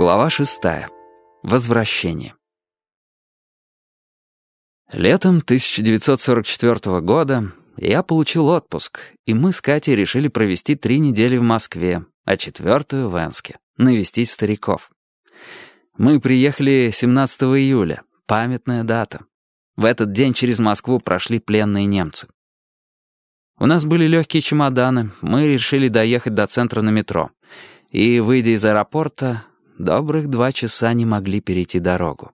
Глава шестая. Возвращение. Летом 1944 года я получил отпуск, и мы с Катей решили провести три недели в Москве, а четвертую в Энске, навестить стариков. Мы приехали 17 июля, памятная дата. В этот день через Москву прошли пленные немцы. У нас были легкие чемоданы, мы решили доехать до центра на метро. И, выйдя из аэропорта, добрых два часа не могли перейти дорогу.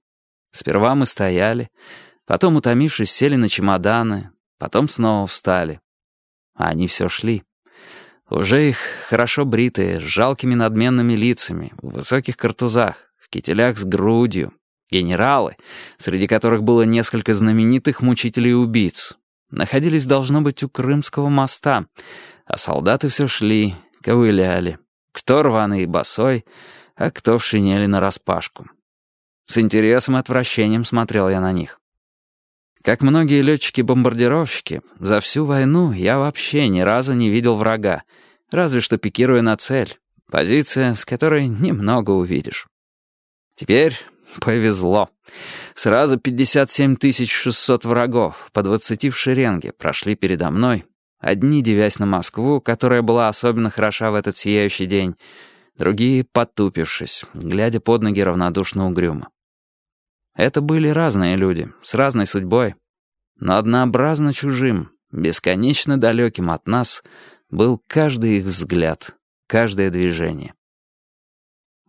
Сперва мы стояли, потом, утомившись, сели на чемоданы, потом снова встали. А они все шли. Уже их хорошо бритые, с жалкими надменными лицами, в высоких картузах, в кителях с грудью. Генералы, среди которых было несколько знаменитых мучителей-убийц, находились, должно быть, у Крымского моста, а солдаты все шли, ковыляли. Кто рваный и босой, а кто в шинели нараспашку. С интересом и отвращением смотрел я на них. Как многие летчики-бомбардировщики, за всю войну я вообще ни разу не видел врага, разве что пикируя на цель, позиция, с которой немного увидишь. Теперь повезло. Сразу 57 600 врагов по 20 в шеренге прошли передо мной, одни девясь на Москву, которая была особенно хороша в этот сияющий день, другие потупившись, глядя под ноги равнодушно угрюмо. Это были разные люди, с разной судьбой, но однообразно чужим, бесконечно далеким от нас был каждый их взгляд, каждое движение.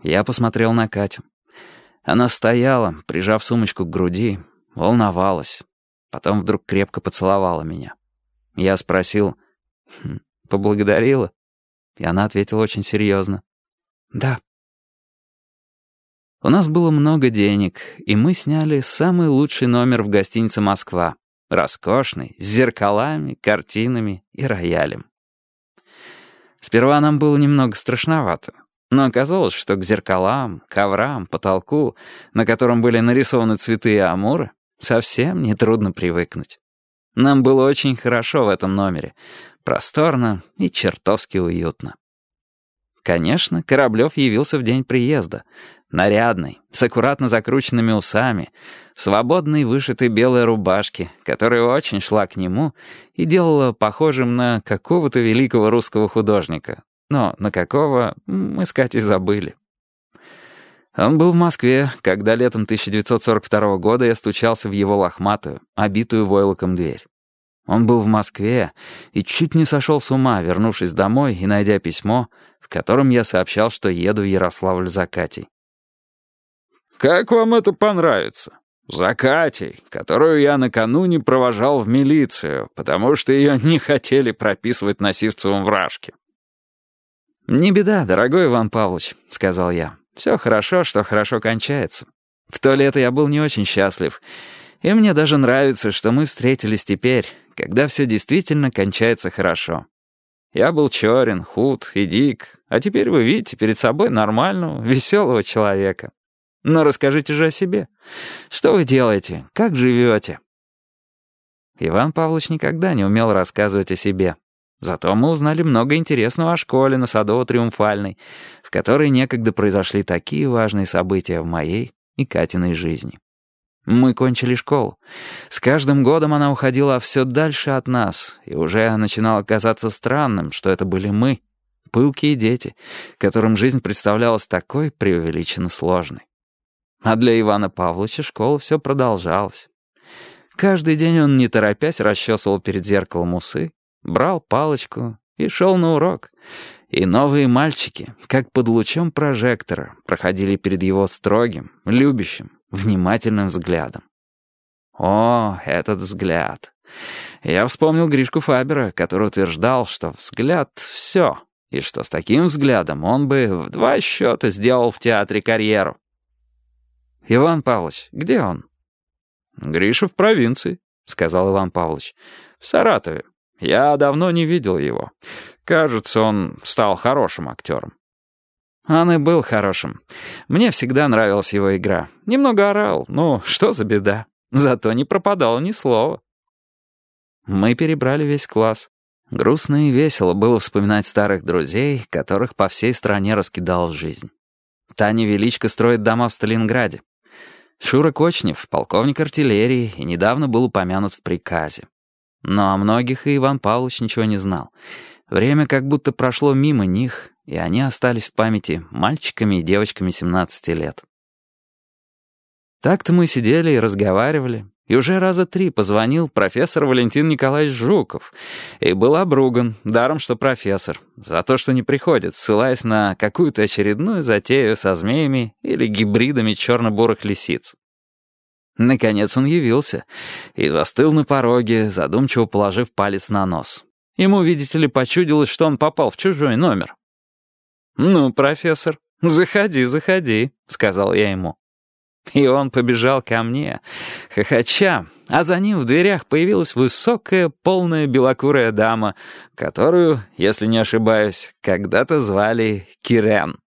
Я посмотрел на Катю. Она стояла, прижав сумочку к груди, волновалась, потом вдруг крепко поцеловала меня. Я спросил, «Хм, «Поблагодарила?» И она ответила очень серьезно. «Да». У нас было много денег, и мы сняли самый лучший номер в гостинице «Москва». Роскошный, с зеркалами, картинами и роялем. Сперва нам было немного страшновато, но оказалось, что к зеркалам, коврам, потолку, на котором были нарисованы цветы и амуры, совсем нетрудно привыкнуть. Нам было очень хорошо в этом номере, просторно и чертовски уютно. Конечно, Кораблев явился в день приезда. Нарядный, с аккуратно закрученными усами, в свободной вышитой белой рубашке, которая очень шла к нему и делала похожим на какого-то великого русского художника. Но на какого, мы с Катей забыли. Он был в Москве, когда летом 1942 года я стучался в его лохматую, обитую войлоком дверь. Он был в Москве и чуть не сошел с ума, вернувшись домой и найдя письмо, в котором я сообщал, что еду в Ярославль за Катей. «Как вам это понравится? За Катей, которую я накануне провожал в милицию, потому что ее не хотели прописывать на Сивцевом вражке». «Не беда, дорогой Иван Павлович», — сказал я. «Все хорошо, что хорошо кончается. В то лето я был не очень счастлив, и мне даже нравится, что мы встретились теперь, когда все действительно кончается хорошо. Я был черен, худ и дик, а теперь вы видите перед собой нормального, веселого человека. Но расскажите же о себе. Что вы делаете? Как живете?» Иван Павлович никогда не умел рассказывать о себе. Зато мы узнали много интересного о школе на Садово-Триумфальной, в которой некогда произошли такие важные события в моей и Катиной жизни. Мы кончили школу. С каждым годом она уходила все дальше от нас, и уже начинало казаться странным, что это были мы, пылкие дети, которым жизнь представлялась такой преувеличенно сложной. А для Ивана Павловича школа все продолжалась. Каждый день он, не торопясь, расчесывал перед зеркалом усы, брал палочку и шел на урок. И новые мальчики, как под лучом прожектора, проходили перед его строгим, любящим, внимательным взглядом. О, этот взгляд. Я вспомнил Гришку Фабера, который утверждал, что взгляд — все, и что с таким взглядом он бы в два счета сделал в театре карьеру. «Иван Павлович, где он?» «Гриша в провинции», — сказал Иван Павлович. «В Саратове. Я давно не видел его. Кажется, он стал хорошим актером». Он и был хорошим. Мне всегда нравилась его игра. Немного орал, ну, что за беда. Зато не пропадало ни слова. Мы перебрали весь класс. Грустно и весело было вспоминать старых друзей, которых по всей стране раскидал жизнь. Таня Величко строит дома в Сталинграде. Шура Кочнев — полковник артиллерии и недавно был упомянут в приказе. Но о многих и Иван Павлович ничего не знал. Время как будто прошло мимо них, и они остались в памяти мальчиками и девочками 17 лет. Так-то мы сидели и разговаривали, и уже раза три позвонил профессор Валентин Николаевич Жуков и был обруган, даром что профессор, за то, что не приходит, ссылаясь на какую-то очередную затею со змеями или гибридами черно-бурых лисиц. Наконец он явился и застыл на пороге, задумчиво положив палец на нос. Ему, видите ли, почудилось, что он попал в чужой номер. «Ну, профессор, заходи, заходи», — сказал я ему. И он побежал ко мне, хохоча, а за ним в дверях появилась высокая, полная белокурая дама, которую, если не ошибаюсь, когда-то звали Кирен.